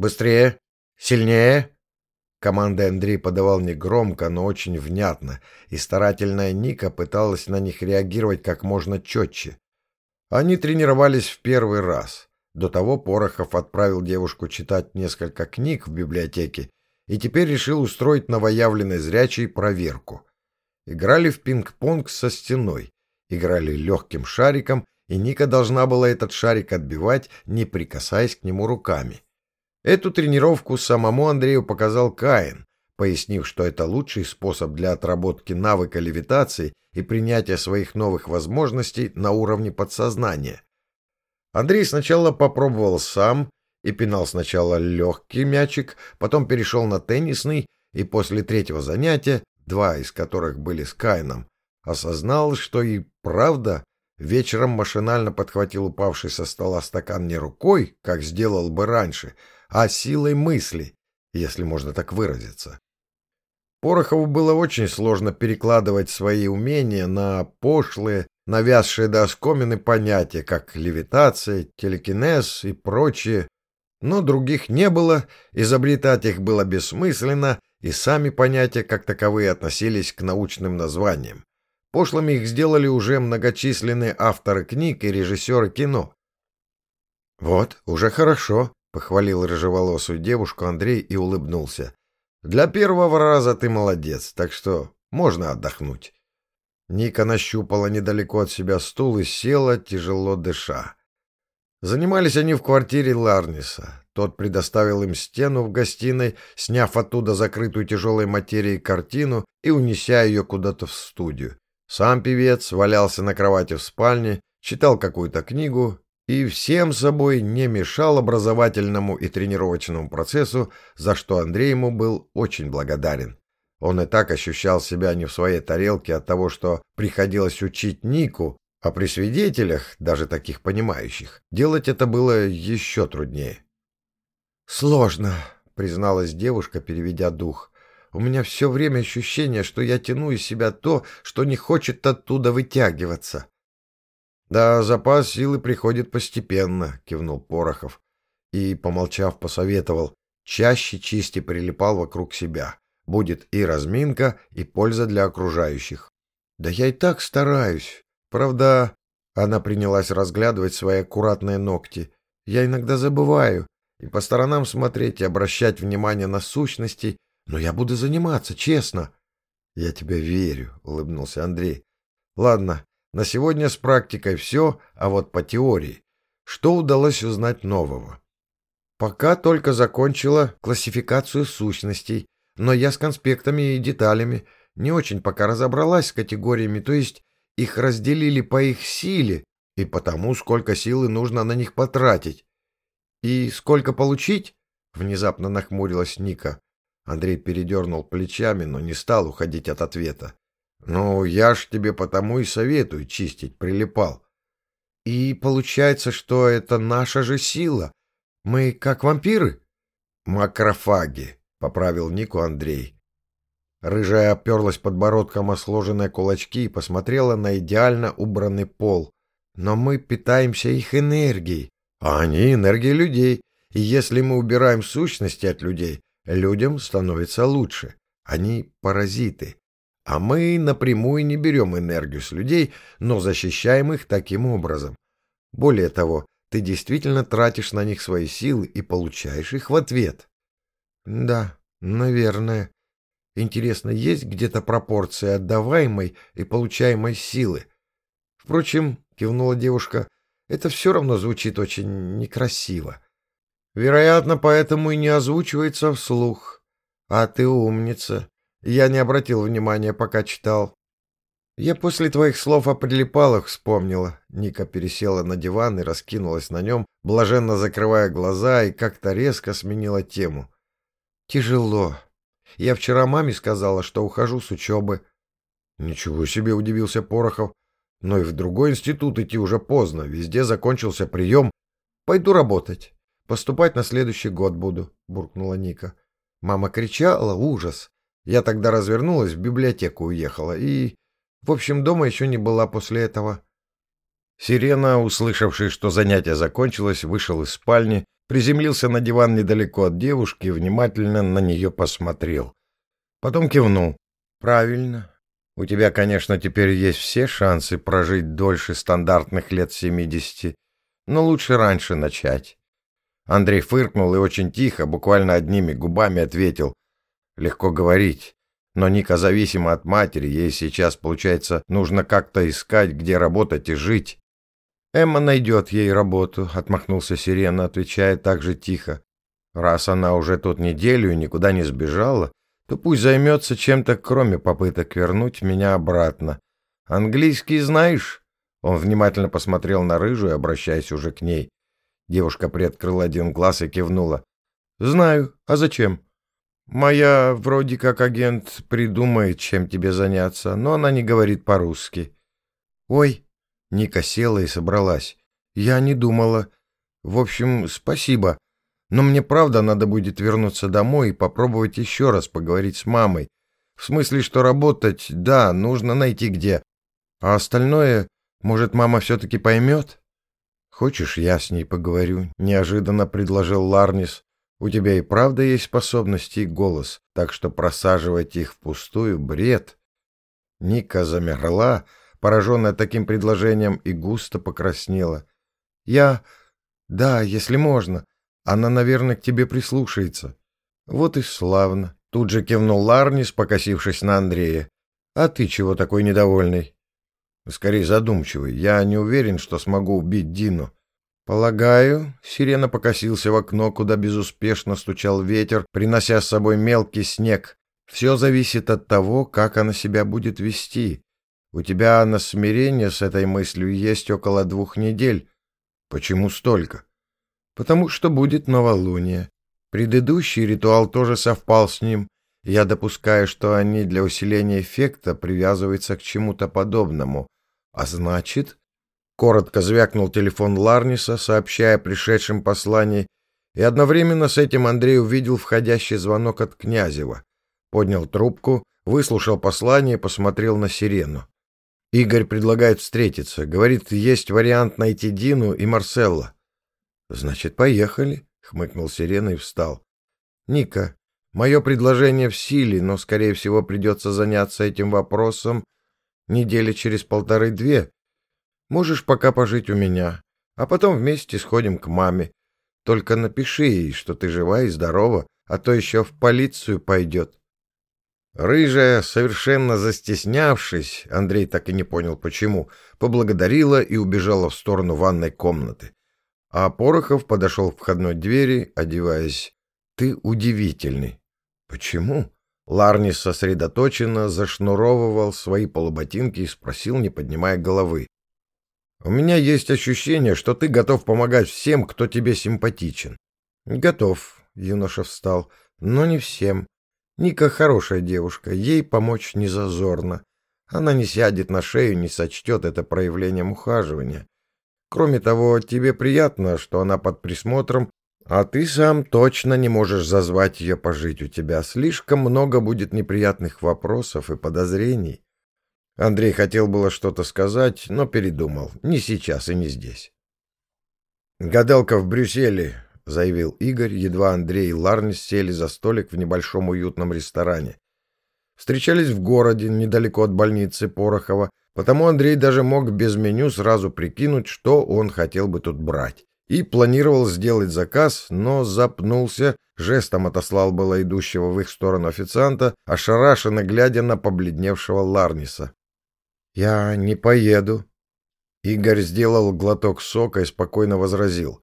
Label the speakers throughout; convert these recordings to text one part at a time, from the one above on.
Speaker 1: Быстрее! Сильнее!» Команды Андрей подавал негромко, но очень внятно, и старательная Ника пыталась на них реагировать как можно четче. Они тренировались в первый раз. До того Порохов отправил девушку читать несколько книг в библиотеке и теперь решил устроить новоявленной зрячей проверку. Играли в пинг-понг со стеной, играли легким шариком, и Ника должна была этот шарик отбивать, не прикасаясь к нему руками. Эту тренировку самому Андрею показал Каин, пояснив, что это лучший способ для отработки навыка левитации и принятия своих новых возможностей на уровне подсознания. Андрей сначала попробовал сам и пинал сначала легкий мячик, потом перешел на теннисный, и после третьего занятия, два из которых были с Каином, осознал, что и правда вечером машинально подхватил упавший со стола стакан не рукой, как сделал бы раньше, а силой мысли, если можно так выразиться. Порохову было очень сложно перекладывать свои умения на пошлые, навязшие до оскомины понятия, как левитация, телекинез и прочее, но других не было, изобретать их было бессмысленно, и сами понятия как таковые относились к научным названиям. Пошлыми их сделали уже многочисленные авторы книг и режиссеры кино. «Вот, уже хорошо», — похвалил рыжеволосую девушку Андрей и улыбнулся. «Для первого раза ты молодец, так что можно отдохнуть». Ника нащупала недалеко от себя стул и села, тяжело дыша. Занимались они в квартире Ларниса. Тот предоставил им стену в гостиной, сняв оттуда закрытую тяжелой материей картину и унеся ее куда-то в студию. Сам певец валялся на кровати в спальне, читал какую-то книгу и всем собой не мешал образовательному и тренировочному процессу, за что Андрей ему был очень благодарен. Он и так ощущал себя не в своей тарелке от того, что приходилось учить Нику, а при свидетелях, даже таких понимающих, делать это было еще труднее. «Сложно», — призналась девушка, переведя дух. «У меня все время ощущение, что я тяну из себя то, что не хочет оттуда вытягиваться. «Да, запас силы приходит постепенно», — кивнул Порохов. И, помолчав, посоветовал. «Чаще чисти прилипал вокруг себя. Будет и разминка, и польза для окружающих». «Да я и так стараюсь. Правда...» Она принялась разглядывать свои аккуратные ногти. «Я иногда забываю и по сторонам смотреть, и обращать внимание на сущности, но я буду заниматься, честно». «Я тебе верю», — улыбнулся Андрей. «Ладно, на сегодня с практикой все, а вот по теории. Что удалось узнать нового? Пока только закончила классификацию сущностей, но я с конспектами и деталями не очень пока разобралась с категориями, то есть их разделили по их силе и потому, сколько силы нужно на них потратить. И сколько получить? Внезапно нахмурилась Ника. Андрей передернул плечами, но не стал уходить от ответа. Ну, я ж тебе потому и советую чистить, прилипал. И получается, что это наша же сила. Мы как вампиры? Макрофаги, поправил Нику Андрей. Рыжая оперлась подбородком о сложенные кулачки и посмотрела на идеально убранный пол. Но мы питаемся их энергией, а они энергией людей. И если мы убираем сущности от людей, людям становится лучше. Они паразиты. А мы напрямую не берем энергию с людей, но защищаем их таким образом. Более того, ты действительно тратишь на них свои силы и получаешь их в ответ. Да, наверное. Интересно, есть где-то пропорция отдаваемой и получаемой силы? Впрочем, кивнула девушка, это все равно звучит очень некрасиво. Вероятно, поэтому и не озвучивается вслух. А ты умница. Я не обратил внимания, пока читал. Я после твоих слов о прилипалах вспомнила. Ника пересела на диван и раскинулась на нем, блаженно закрывая глаза, и как-то резко сменила тему. Тяжело. Я вчера маме сказала, что ухожу с учебы. Ничего себе, удивился Порохов. Но и в другой институт идти уже поздно, везде закончился прием. Пойду работать. Поступать на следующий год буду, буркнула Ника. Мама кричала, ужас. Я тогда развернулась, в библиотеку уехала и... В общем, дома еще не была после этого. Сирена, услышавший, что занятие закончилось, вышел из спальни, приземлился на диван недалеко от девушки и внимательно на нее посмотрел. Потом кивнул. «Правильно. У тебя, конечно, теперь есть все шансы прожить дольше стандартных лет семидесяти, но лучше раньше начать». Андрей фыркнул и очень тихо, буквально одними губами ответил. «Легко говорить. Но Ника зависима от матери, ей сейчас, получается, нужно как-то искать, где работать и жить. «Эмма найдет ей работу», — отмахнулся Сирена, отвечая так же тихо. «Раз она уже тут неделю и никуда не сбежала, то пусть займется чем-то, кроме попыток вернуть меня обратно. Английский знаешь?» Он внимательно посмотрел на рыжую, обращаясь уже к ней. Девушка приоткрыла один глаз и кивнула. «Знаю. А зачем?» «Моя, вроде как агент, придумает, чем тебе заняться, но она не говорит по-русски». «Ой!» Ника села и собралась. «Я не думала. В общем, спасибо. Но мне правда надо будет вернуться домой и попробовать еще раз поговорить с мамой. В смысле, что работать, да, нужно найти где. А остальное, может, мама все-таки поймет?» «Хочешь, я с ней поговорю?» — неожиданно предложил Ларнис. «У тебя и правда есть способности и голос, так что просаживать их впустую — бред». Ника замерла, пораженная таким предложением, и густо покраснела. «Я... Да, если можно. Она, наверное, к тебе прислушается». «Вот и славно», — тут же кивнул Ларнис, покосившись на Андрея. «А ты чего такой недовольный?» «Скорее задумчивый. Я не уверен, что смогу убить Дину». «Полагаю...» — Сирена покосился в окно, куда безуспешно стучал ветер, принося с собой мелкий снег. «Все зависит от того, как она себя будет вести. У тебя на смирение с этой мыслью есть около двух недель. Почему столько? Потому что будет новолуние. Предыдущий ритуал тоже совпал с ним. Я допускаю, что они для усиления эффекта привязываются к чему-то подобному. А значит... Коротко звякнул телефон Ларниса, сообщая пришедшем послании, и одновременно с этим Андрей увидел входящий звонок от Князева. Поднял трубку, выслушал послание и посмотрел на сирену. Игорь предлагает встретиться. Говорит, есть вариант найти Дину и Марселла. Значит, поехали, хмыкнул Сирена и встал. Ника, мое предложение в силе, но, скорее всего, придется заняться этим вопросом недели через полторы-две. Можешь пока пожить у меня, а потом вместе сходим к маме. Только напиши ей, что ты жива и здорова, а то еще в полицию пойдет. Рыжая, совершенно застеснявшись, Андрей так и не понял почему, поблагодарила и убежала в сторону ванной комнаты. А Порохов подошел к входной двери, одеваясь. «Ты удивительный». «Почему?» Ларнис сосредоточенно зашнуровывал свои полуботинки и спросил, не поднимая головы. «У меня есть ощущение, что ты готов помогать всем, кто тебе симпатичен». «Готов», — юноша встал, — «но не всем. Ника хорошая девушка, ей помочь не зазорно. Она не сядет на шею, не сочтет это проявлением ухаживания. Кроме того, тебе приятно, что она под присмотром, а ты сам точно не можешь зазвать ее пожить у тебя. Слишком много будет неприятных вопросов и подозрений. Андрей хотел было что-то сказать, но передумал. Не сейчас и не здесь. Гадалка в Брюсселе — заявил Игорь, едва Андрей и Ларнис сели за столик в небольшом уютном ресторане. Встречались в городе, недалеко от больницы Порохова, потому Андрей даже мог без меню сразу прикинуть, что он хотел бы тут брать. И планировал сделать заказ, но запнулся, жестом отослал было идущего в их сторону официанта, ошарашенно глядя на побледневшего Ларниса. «Я не поеду». Игорь сделал глоток сока и спокойно возразил.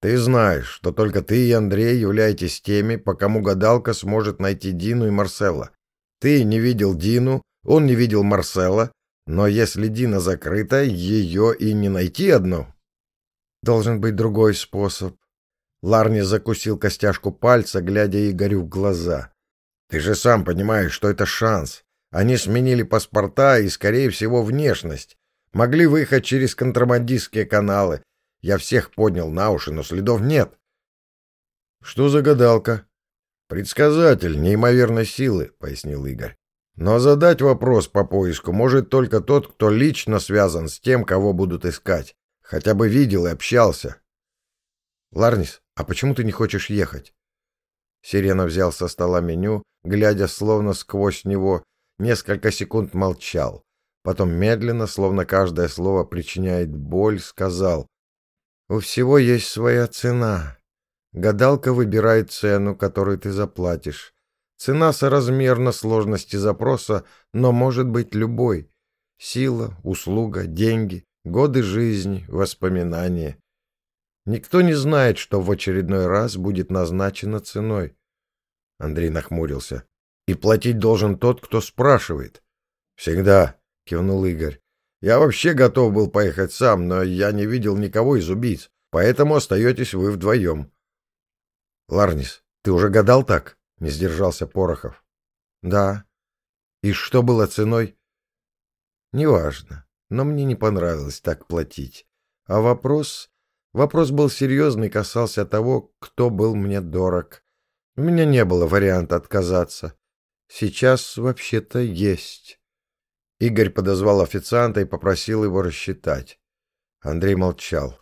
Speaker 1: Ты знаешь, что только ты и Андрей являетесь теми, по кому гадалка сможет найти Дину и Марсела. Ты не видел Дину, он не видел Марсела, но если Дина закрыта, ее и не найти одну. Должен быть другой способ. Ларни закусил костяшку пальца, глядя Игорю в глаза. Ты же сам понимаешь, что это шанс. Они сменили паспорта и, скорее всего, внешность. Могли выехать через контрабандистские каналы, я всех поднял на уши, но следов нет. Что за гадалка? Предсказатель неимоверной силы, пояснил Игорь. Но задать вопрос по поиску может только тот, кто лично связан с тем, кого будут искать. Хотя бы видел и общался. Ларнис, «А почему ты не хочешь ехать?» Сирена взял со стола меню, глядя словно сквозь него, несколько секунд молчал. Потом медленно, словно каждое слово причиняет боль, сказал. «У всего есть своя цена. Гадалка выбирает цену, которую ты заплатишь. Цена соразмерна сложности запроса, но может быть любой. Сила, услуга, деньги, годы жизни, воспоминания. Никто не знает, что в очередной раз будет назначено ценой. Андрей нахмурился. И платить должен тот, кто спрашивает. Всегда, кивнул Игорь. Я вообще готов был поехать сам, но я не видел никого из убийц, поэтому остаетесь вы вдвоем. Ларнис, ты уже гадал так? Не сдержался Порохов. Да. И что было ценой? Неважно, но мне не понравилось так платить. А вопрос... Вопрос был серьезный, касался того, кто был мне дорог. У меня не было варианта отказаться. Сейчас вообще-то есть. Игорь подозвал официанта и попросил его рассчитать. Андрей молчал.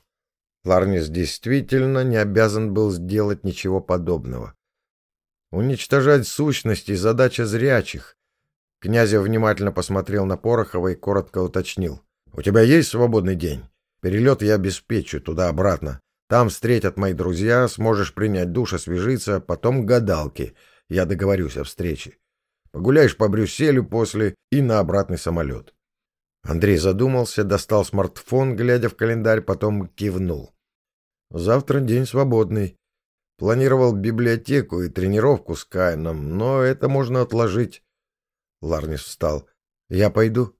Speaker 1: Ларнис действительно не обязан был сделать ничего подобного. Уничтожать сущности — задача зрячих. Князев внимательно посмотрел на Порохова и коротко уточнил. — У тебя есть свободный день? Перелет я обеспечу туда-обратно. Там встретят мои друзья, сможешь принять душ, освежиться, потом гадалки. Я договорюсь о встрече. Погуляешь по Брюсселю после и на обратный самолет. Андрей задумался, достал смартфон, глядя в календарь, потом кивнул. Завтра день свободный. Планировал библиотеку и тренировку с Кайном, но это можно отложить. Ларнис встал. Я пойду.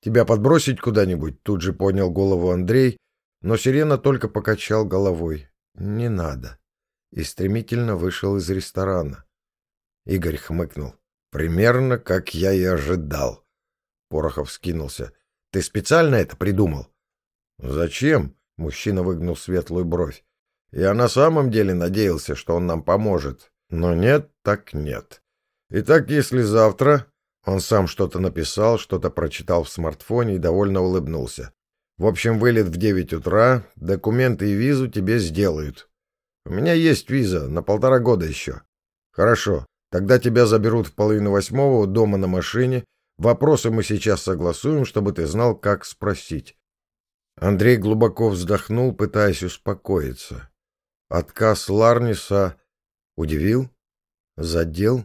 Speaker 1: Тебя подбросить куда-нибудь? Тут же поднял голову Андрей, но Сирена только покачал головой. «Не надо». И стремительно вышел из ресторана. Игорь хмыкнул. «Примерно, как я и ожидал». Порохов скинулся. «Ты специально это придумал?» «Зачем?» — мужчина выгнул светлую бровь. «Я на самом деле надеялся, что он нам поможет. Но нет, так нет. Итак, если завтра...» Он сам что-то написал, что-то прочитал в смартфоне и довольно улыбнулся. В общем, вылет в девять утра, документы и визу тебе сделают. У меня есть виза, на полтора года еще. Хорошо, тогда тебя заберут в половину восьмого дома на машине. Вопросы мы сейчас согласуем, чтобы ты знал, как спросить. Андрей глубоко вздохнул, пытаясь успокоиться. Отказ Ларниса удивил, задел.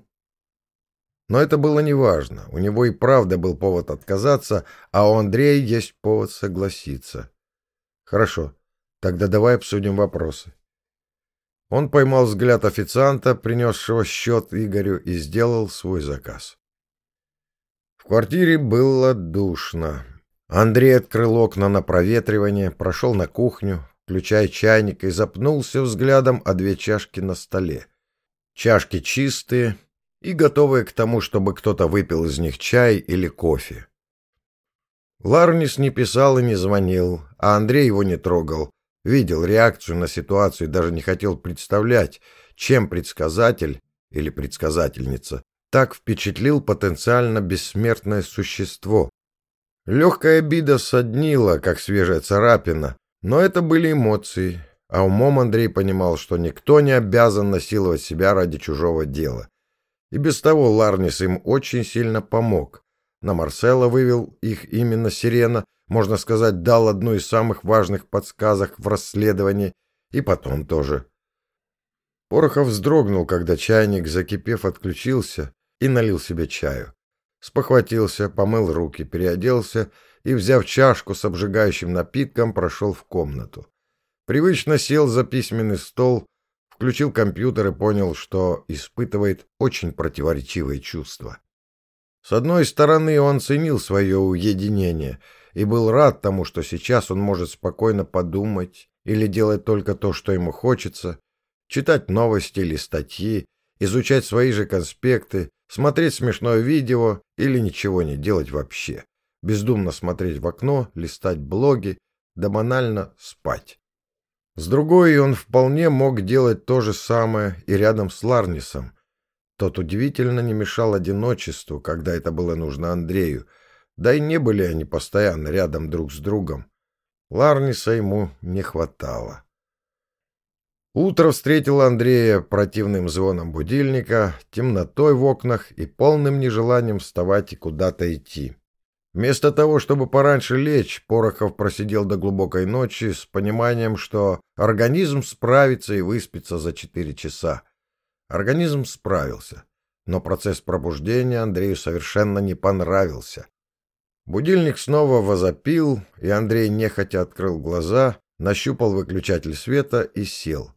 Speaker 1: Но это было неважно. У него и правда был повод отказаться, а у Андрея есть повод согласиться. Хорошо, тогда давай обсудим вопросы. Он поймал взгляд официанта, принесшего счет Игорю, и сделал свой заказ. В квартире было душно. Андрей открыл окна на проветривание, прошел на кухню, включая чайник, и запнулся взглядом о две чашки на столе. Чашки чистые, и готовые к тому, чтобы кто-то выпил из них чай или кофе. Ларнис не писал и не звонил, а Андрей его не трогал. Видел реакцию на ситуацию и даже не хотел представлять, чем предсказатель или предсказательница так впечатлил потенциально бессмертное существо. Легкая обида соднила, как свежая царапина, но это были эмоции, а умом Андрей понимал, что никто не обязан насиловать себя ради чужого дела. И без того Ларнис им очень сильно помог. На Марсела вывел их именно Сирена, можно сказать, дал одну из самых важных подсказок в расследовании, и потом тоже. Порохов вздрогнул, когда чайник, закипев, отключился и налил себе чаю. Спохватился, помыл руки, переоделся и, взяв чашку с обжигающим напитком, прошел в комнату. Привычно сел за письменный стол, включил компьютер и понял, что испытывает очень противоречивые чувства. С одной стороны, он ценил свое уединение и был рад тому, что сейчас он может спокойно подумать или делать только то, что ему хочется, читать новости или статьи, изучать свои же конспекты, смотреть смешное видео или ничего не делать вообще, бездумно смотреть в окно, листать блоги, да банально спать. С другой он вполне мог делать то же самое и рядом с Ларнисом. Тот удивительно не мешал одиночеству, когда это было нужно Андрею, да и не были они постоянно рядом друг с другом. Ларниса ему не хватало. Утро встретило Андрея противным звоном будильника, темнотой в окнах и полным нежеланием вставать и куда-то идти. Вместо того, чтобы пораньше лечь, Порохов просидел до глубокой ночи с пониманием, что организм справится и выспится за четыре часа. Организм справился, но процесс пробуждения Андрею совершенно не понравился. Будильник снова возопил, и Андрей нехотя открыл глаза, нащупал выключатель света и сел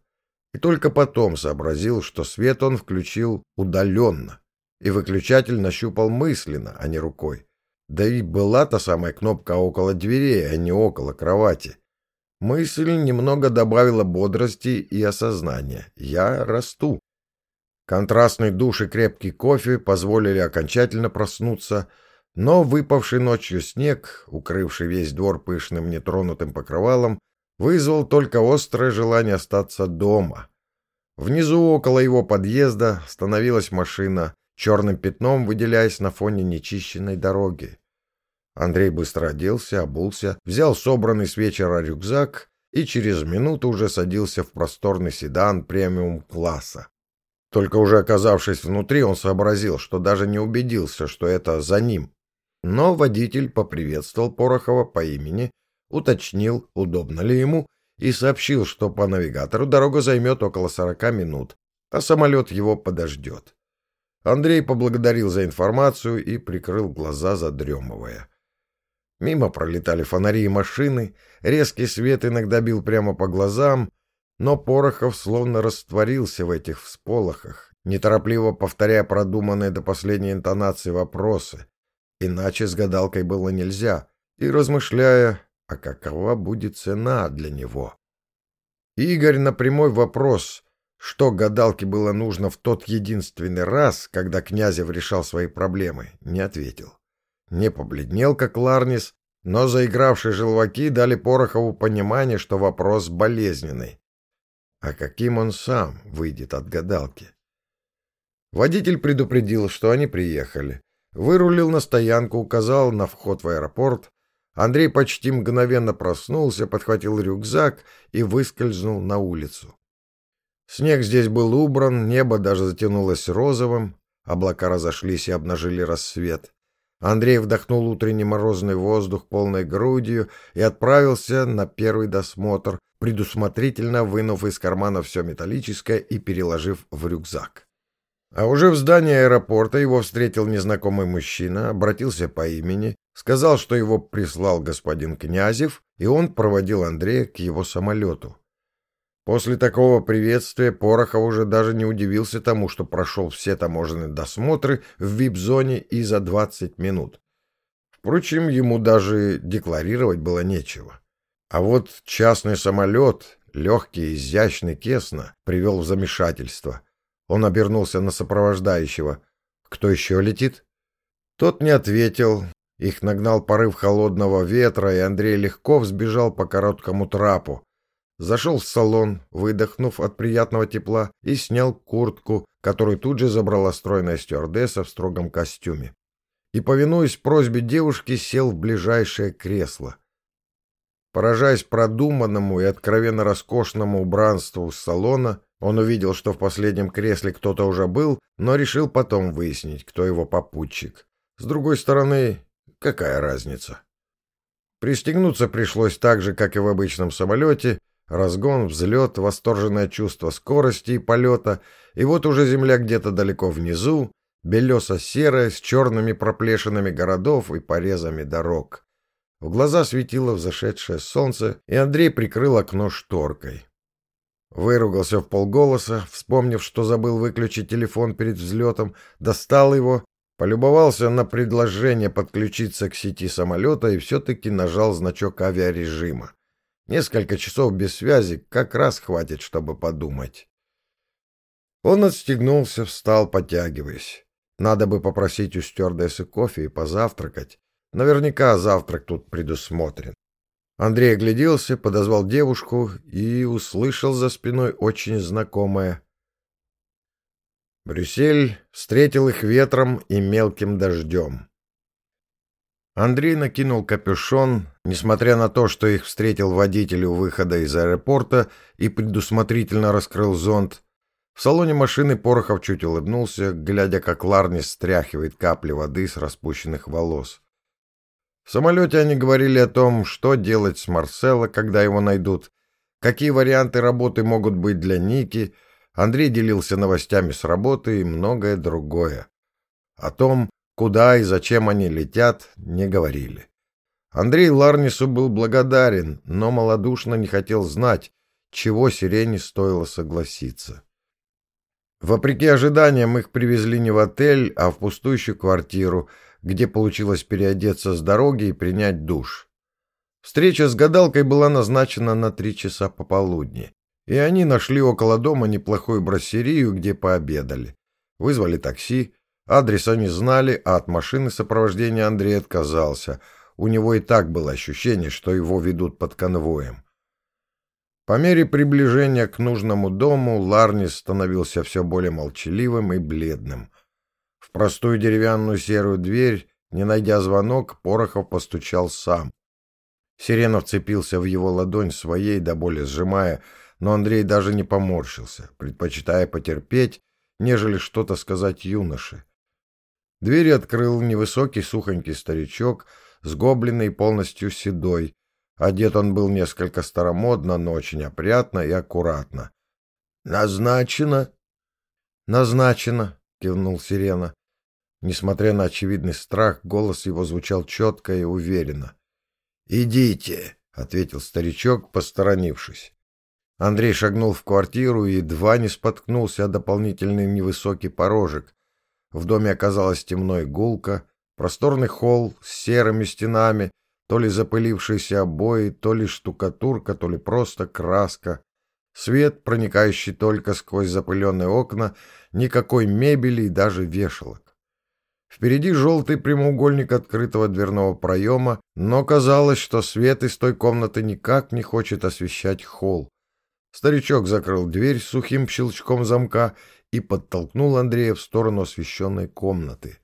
Speaker 1: и только потом сообразил, что свет он включил удаленно, и выключатель нащупал мысленно, а не рукой. Да и была та самая кнопка около дверей, а не около кровати. Мысль немного добавила бодрости и осознания. Я расту. Контрастный душ и крепкий кофе позволили окончательно проснуться, но выпавший ночью снег, укрывший весь двор пышным нетронутым покрывалом, вызвал только острое желание остаться дома. Внизу, около его подъезда, становилась машина, черным пятном выделяясь на фоне нечищенной дороги. Андрей быстро оделся, обулся, взял собранный с вечера рюкзак и через минуту уже садился в просторный седан премиум-класса. Только уже оказавшись внутри, он сообразил, что даже не убедился, что это за ним. Но водитель поприветствовал Порохова по имени уточнил, удобно ли ему, и сообщил, что по навигатору дорога займет около сорока минут, а самолет его подождет. Андрей поблагодарил за информацию и прикрыл глаза, задремывая. Мимо пролетали фонари и машины, резкий свет иногда бил прямо по глазам, но Порохов словно растворился в этих всполохах, неторопливо повторяя продуманные до последней интонации вопросы. Иначе с гадалкой было нельзя, и, размышляя, а какова будет цена для него? Игорь на прямой вопрос, что гадалке было нужно в тот единственный раз, когда Князев решал свои проблемы, не ответил. Не побледнел, как Ларнис, но заигравшие желваки дали Порохову понимание, что вопрос болезненный. А каким он сам выйдет от гадалки? Водитель предупредил, что они приехали. Вырулил на стоянку, указал на вход в аэропорт, Андрей почти мгновенно проснулся, подхватил рюкзак и выскользнул на улицу. Снег здесь был убран, небо даже затянулось розовым, облака разошлись и обнажили рассвет. Андрей вдохнул утренний морозный воздух полной грудью и отправился на первый досмотр, предусмотрительно вынув из кармана все металлическое и переложив в рюкзак. А уже в здании аэропорта его встретил незнакомый мужчина, обратился по имени, сказал, что его прислал господин Князев, и он проводил Андрея к его самолету. После такого приветствия Порохов уже даже не удивился тому, что прошел все таможенные досмотры в вип-зоне и за 20 минут. Впрочем, ему даже декларировать было нечего. А вот частный самолет, легкий, изящный, кесно, привел в замешательство — он обернулся на сопровождающего. «Кто еще летит?» Тот не ответил. Их нагнал порыв холодного ветра, и Андрей легко взбежал по короткому трапу. Зашел в салон, выдохнув от приятного тепла, и снял куртку, которую тут же забрала стройная стюардесса в строгом костюме. И, повинуясь просьбе девушки, сел в ближайшее кресло. Поражаясь продуманному и откровенно роскошному убранству салона, он увидел, что в последнем кресле кто-то уже был, но решил потом выяснить, кто его попутчик. С другой стороны, какая разница? Пристегнуться пришлось так же, как и в обычном самолете. Разгон, взлет, восторженное чувство скорости и полета. И вот уже земля где-то далеко внизу, белесо-серая, с черными проплешинами городов и порезами дорог. В глаза светило взошедшее солнце, и Андрей прикрыл окно шторкой. Выругался в полголоса, вспомнив, что забыл выключить телефон перед взлетом, достал его, полюбовался на предложение подключиться к сети самолета и все-таки нажал значок авиарежима. Несколько часов без связи как раз хватит, чтобы подумать. Он отстегнулся, встал, потягиваясь. Надо бы попросить у стюардессы кофе и позавтракать. Наверняка завтрак тут предусмотрен. Андрей огляделся, подозвал девушку и услышал за спиной очень знакомое. Брюссель встретил их ветром и мелким дождем. Андрей накинул капюшон, несмотря на то, что их встретил водитель у выхода из аэропорта и предусмотрительно раскрыл зонт. В салоне машины Порохов чуть улыбнулся, глядя, как Ларнис стряхивает капли воды с распущенных волос. В самолете они говорили о том, что делать с Марсело, когда его найдут, какие варианты работы могут быть для Ники. Андрей делился новостями с работы и многое другое. О том, Куда и зачем они летят, не говорили. Андрей Ларнису был благодарен, но малодушно не хотел знать, чего Сирене стоило согласиться. Вопреки ожиданиям, их привезли не в отель, а в пустующую квартиру, где получилось переодеться с дороги и принять душ. Встреча с гадалкой была назначена на три часа пополудни, и они нашли около дома неплохую брассерию, где пообедали. Вызвали такси, Адрес они знали, а от машины сопровождения Андрей отказался. У него и так было ощущение, что его ведут под конвоем. По мере приближения к нужному дому Ларнис становился все более молчаливым и бледным. В простую деревянную серую дверь, не найдя звонок, Порохов постучал сам. Сирена вцепился в его ладонь своей, до боли сжимая, но Андрей даже не поморщился, предпочитая потерпеть, нежели что-то сказать юноше. Двери открыл невысокий сухонький старичок, сгобленный полностью седой. Одет он был несколько старомодно, но очень опрятно и аккуратно. «Назначено?» «Назначено», — кивнул Сирена. Несмотря на очевидный страх, голос его звучал четко и уверенно. «Идите», — ответил старичок, посторонившись. Андрей шагнул в квартиру и едва не споткнулся о дополнительный невысокий порожек, в доме оказалось темно и гулко, просторный холл с серыми стенами, то ли запылившиеся обои, то ли штукатурка, то ли просто краска. Свет, проникающий только сквозь запыленные окна, никакой мебели и даже вешалок. Впереди желтый прямоугольник открытого дверного проема, но казалось, что свет из той комнаты никак не хочет освещать холл. Старичок закрыл дверь сухим щелчком замка и подтолкнул Андрея в сторону освещенной комнаты.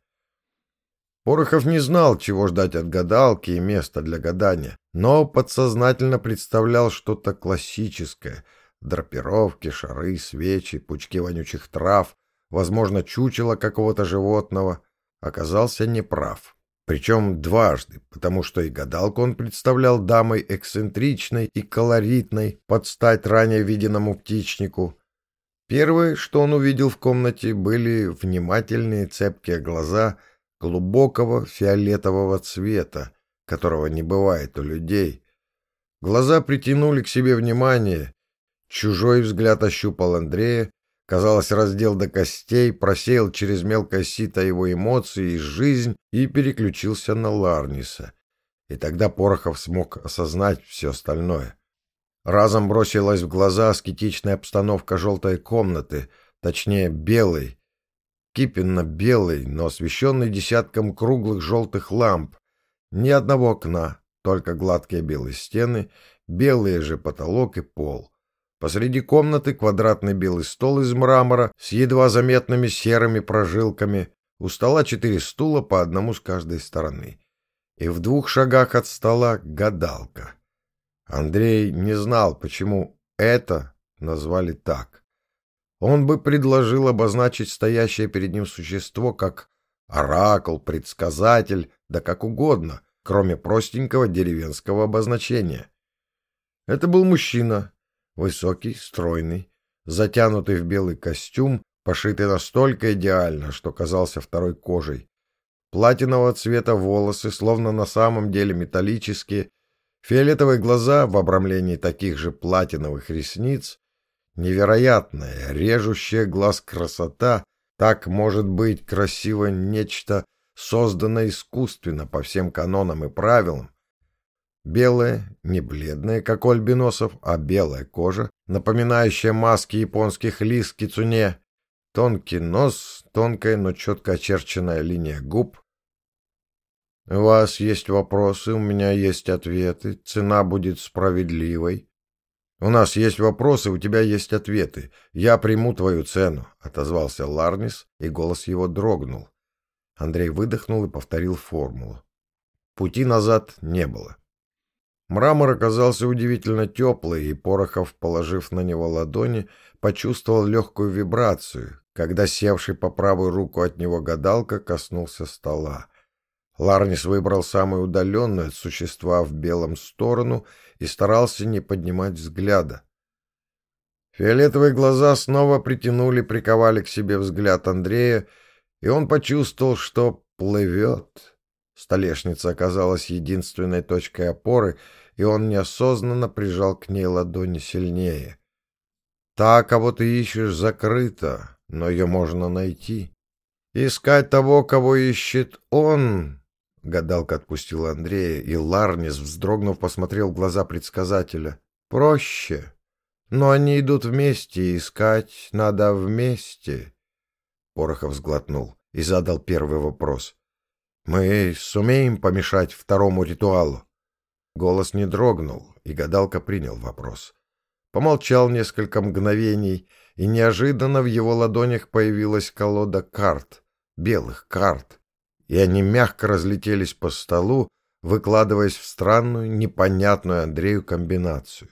Speaker 1: Порохов не знал, чего ждать от гадалки и места для гадания, но подсознательно представлял что-то классическое — драпировки, шары, свечи, пучки вонючих трав, возможно, чучело какого-то животного. Оказался неправ. Причем дважды, потому что и гадалку он представлял дамой эксцентричной и колоритной, под стать ранее виденному птичнику, Первое, что он увидел в комнате, были внимательные цепкие глаза глубокого фиолетового цвета, которого не бывает у людей. Глаза притянули к себе внимание. Чужой взгляд ощупал Андрея, казалось, раздел до костей, просеял через мелкое сито его эмоции и жизнь и переключился на Ларниса. И тогда Порохов смог осознать все остальное — Разом бросилась в глаза аскетичная обстановка желтой комнаты, точнее белой, кипенно-белой, но освещенной десятком круглых желтых ламп. Ни одного окна, только гладкие белые стены, белые же потолок и пол. Посреди комнаты квадратный белый стол из мрамора с едва заметными серыми прожилками, у стола четыре стула по одному с каждой стороны. И в двух шагах от стола гадалка. Андрей не знал, почему это назвали так. Он бы предложил обозначить стоящее перед ним существо как оракул, предсказатель, да как угодно, кроме простенького деревенского обозначения. Это был мужчина, высокий, стройный, затянутый в белый костюм, пошитый настолько идеально, что казался второй кожей. Платинового цвета волосы, словно на самом деле металлические, Фиолетовые глаза в обрамлении таких же платиновых ресниц, невероятная, режущая глаз красота, так может быть красиво нечто, созданное искусственно по всем канонам и правилам. Белая, не бледная, как у альбиносов, а белая кожа, напоминающая маски японских лис кицуне, тонкий нос, тонкая, но четко очерченная линия губ, у вас есть вопросы, у меня есть ответы, цена будет справедливой. У нас есть вопросы, у тебя есть ответы. Я приму твою цену, отозвался Ларнис, и голос его дрогнул. Андрей выдохнул и повторил формулу. Пути назад не было. Мрамор оказался удивительно теплый, и Порохов, положив на него ладони, почувствовал легкую вибрацию, когда севший по правую руку от него гадалка коснулся стола. Ларнис выбрал самую удаленную от существа в белом сторону и старался не поднимать взгляда. Фиолетовые глаза снова притянули, приковали к себе взгляд Андрея, и он почувствовал, что плывет. Столешница оказалась единственной точкой опоры, и он неосознанно прижал к ней ладони сильнее. Та, кого ты ищешь, закрыта, но ее можно найти. Искать того, кого ищет он... Гадалка отпустила Андрея, и Ларнис, вздрогнув, посмотрел в глаза предсказателя. «Проще. Но они идут вместе, искать надо вместе». Порохов сглотнул и задал первый вопрос. «Мы сумеем помешать второму ритуалу?» Голос не дрогнул, и гадалка принял вопрос. Помолчал несколько мгновений, и неожиданно в его ладонях появилась колода карт, белых карт, и они мягко разлетелись по столу, выкладываясь в странную, непонятную Андрею комбинацию.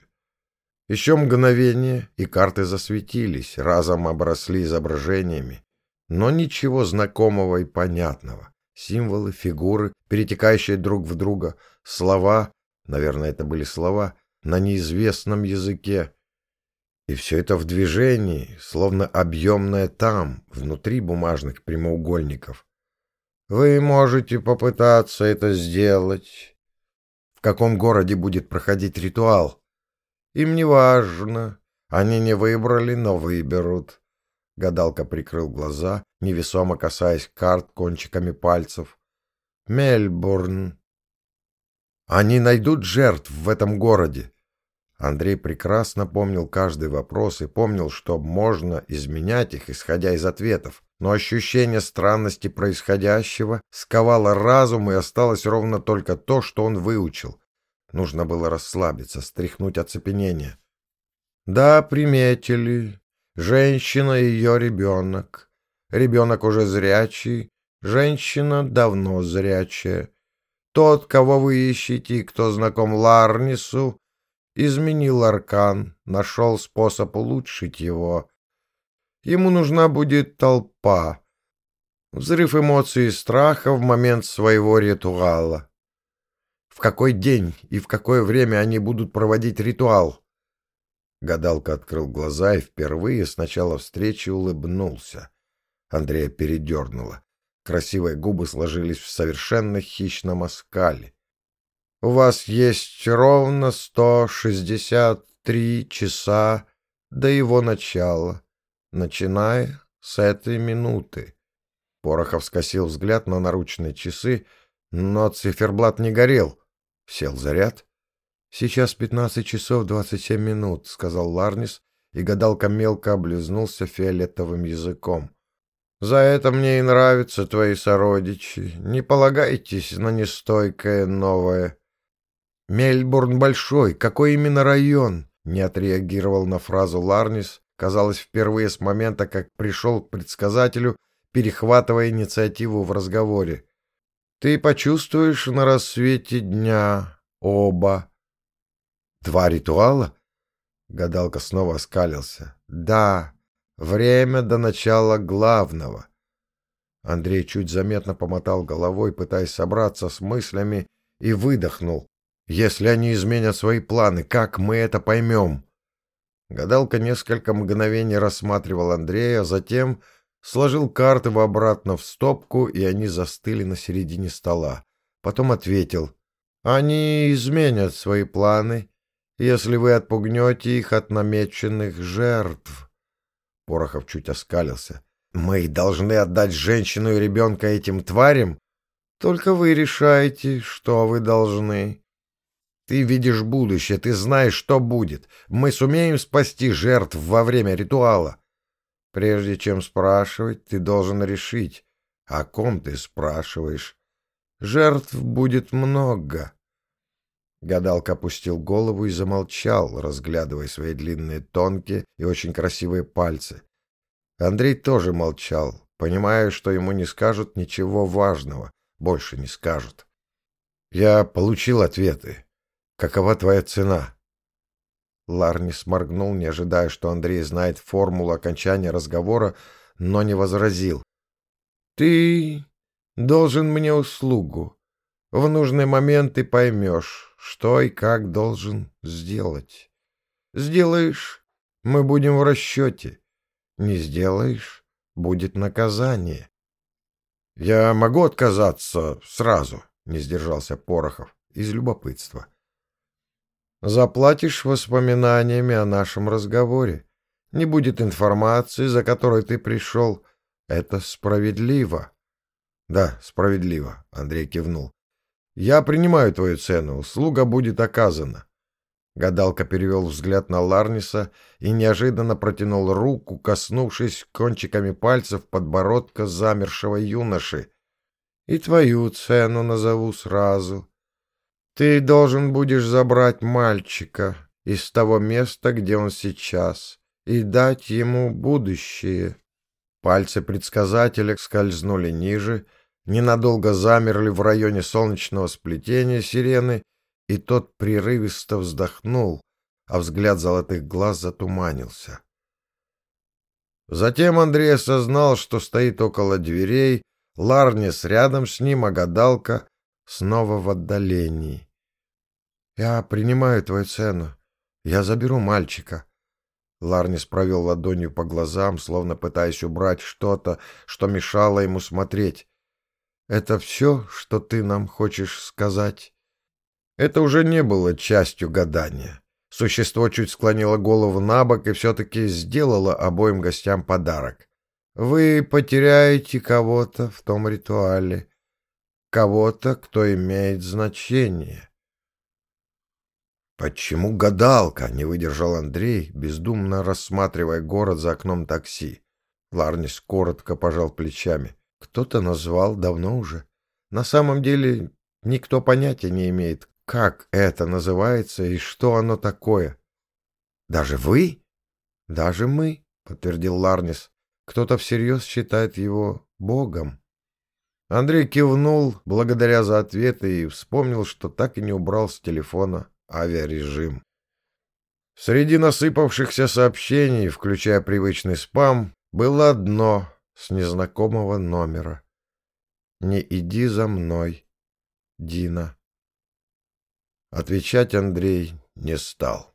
Speaker 1: Еще мгновение, и карты засветились, разом обросли изображениями, но ничего знакомого и понятного. Символы, фигуры, перетекающие друг в друга, слова, наверное, это были слова, на неизвестном языке. И все это в движении, словно объемное там, внутри бумажных прямоугольников. Вы можете попытаться это сделать. В каком городе будет проходить ритуал? Им не важно. Они не выбрали, но выберут. Гадалка прикрыл глаза, невесомо касаясь карт кончиками пальцев. Мельбурн. Они найдут жертв в этом городе. Андрей прекрасно помнил каждый вопрос и помнил, что можно изменять их, исходя из ответов. Но ощущение странности происходящего сковало разум, и осталось ровно только то, что он выучил. Нужно было расслабиться, стряхнуть оцепенение. Да, приметили. Женщина и ее ребенок. Ребенок уже зрячий, женщина давно зрячая. Тот, кого вы ищете и кто знаком Ларнису, изменил аркан, нашел способ улучшить его. Ему нужна будет толпа. Взрыв эмоций и страха в момент своего ритуала. В какой день и в какое время они будут проводить ритуал? Гадалка открыл глаза и впервые с начала встречи улыбнулся. Андрея передернуло. Красивые губы сложились в совершенно хищном оскале. У вас есть ровно сто шестьдесят три часа до его начала, начиная с этой минуты. Порохов скосил взгляд на наручные часы, но циферблат не горел. Сел заряд. «Сейчас пятнадцать часов двадцать семь минут», — сказал Ларнис, и гадалка мелко облизнулся фиолетовым языком. «За это мне и нравятся твои сородичи. Не полагайтесь на нестойкое новое». «Мельбурн большой. Какой именно район?» Не отреагировал на фразу Ларнис, казалось, впервые с момента, как пришел к предсказателю, перехватывая инициативу в разговоре. «Ты почувствуешь на рассвете дня оба». «Два ритуала?» Гадалка снова оскалился. «Да, время до начала главного». Андрей чуть заметно помотал головой, пытаясь собраться с мыслями, и выдохнул. Если они изменят свои планы, как мы это поймем? Гадалка несколько мгновений рассматривал Андрея, затем сложил карты в обратно в стопку, и они застыли на середине стола. Потом ответил. «Они изменят свои планы, если вы отпугнете их от намеченных жертв». Порохов чуть оскалился. «Мы должны отдать женщину и ребенка этим тварям? Только вы решаете, что вы должны». Ты видишь будущее, ты знаешь, что будет. Мы сумеем спасти жертв во время ритуала. Прежде чем спрашивать, ты должен решить, о ком ты спрашиваешь. Жертв будет много. Гадалка опустил голову и замолчал, разглядывая свои длинные, тонкие и очень красивые пальцы. Андрей тоже молчал, понимая, что ему не скажут ничего важного, больше не скажут. Я получил ответы. Какова твоя цена? Ларнис моргнул, не ожидая, что Андрей знает формулу окончания разговора, но не возразил. «Ты должен мне услугу. В нужный момент ты поймешь, что и как должен сделать. Сделаешь — мы будем в расчете. Не сделаешь — будет наказание». «Я могу отказаться сразу», — не сдержался Порохов из любопытства. Заплатишь воспоминаниями о нашем разговоре. Не будет информации, за которой ты пришел. Это справедливо. Да, справедливо, Андрей кивнул. Я принимаю твою цену, услуга будет оказана. Гадалка перевел взгляд на Ларниса и неожиданно протянул руку, коснувшись кончиками пальцев подбородка замершего юноши. — И твою цену назову сразу. Ты должен будешь забрать мальчика из того места, где он сейчас, и дать ему будущее. Пальцы предсказателя скользнули ниже, ненадолго замерли в районе солнечного сплетения сирены, и тот прерывисто вздохнул, а взгляд золотых глаз затуманился. Затем Андрей осознал, что стоит около дверей, Ларнис рядом с ним, а гадалка снова в отдалении. «Я принимаю твою цену. Я заберу мальчика». Ларнис провел ладонью по глазам, словно пытаясь убрать что-то, что мешало ему смотреть. «Это все, что ты нам хочешь сказать?» Это уже не было частью гадания. Существо чуть склонило голову на бок и все-таки сделало обоим гостям подарок. «Вы потеряете кого-то в том ритуале кого-то, кто имеет значение. «Почему гадалка?» — не выдержал Андрей, бездумно рассматривая город за окном такси. Ларнис коротко пожал плечами. «Кто-то назвал давно уже. На самом деле никто понятия не имеет, как это называется и что оно такое». «Даже вы?» «Даже мы», — подтвердил Ларнис. «Кто-то всерьез считает его богом». Андрей кивнул благодаря за ответы и вспомнил, что так и не убрал с телефона авиарежим. Среди насыпавшихся сообщений, включая привычный спам, было одно с незнакомого номера. «Не иди за мной, Дина». Отвечать Андрей не стал.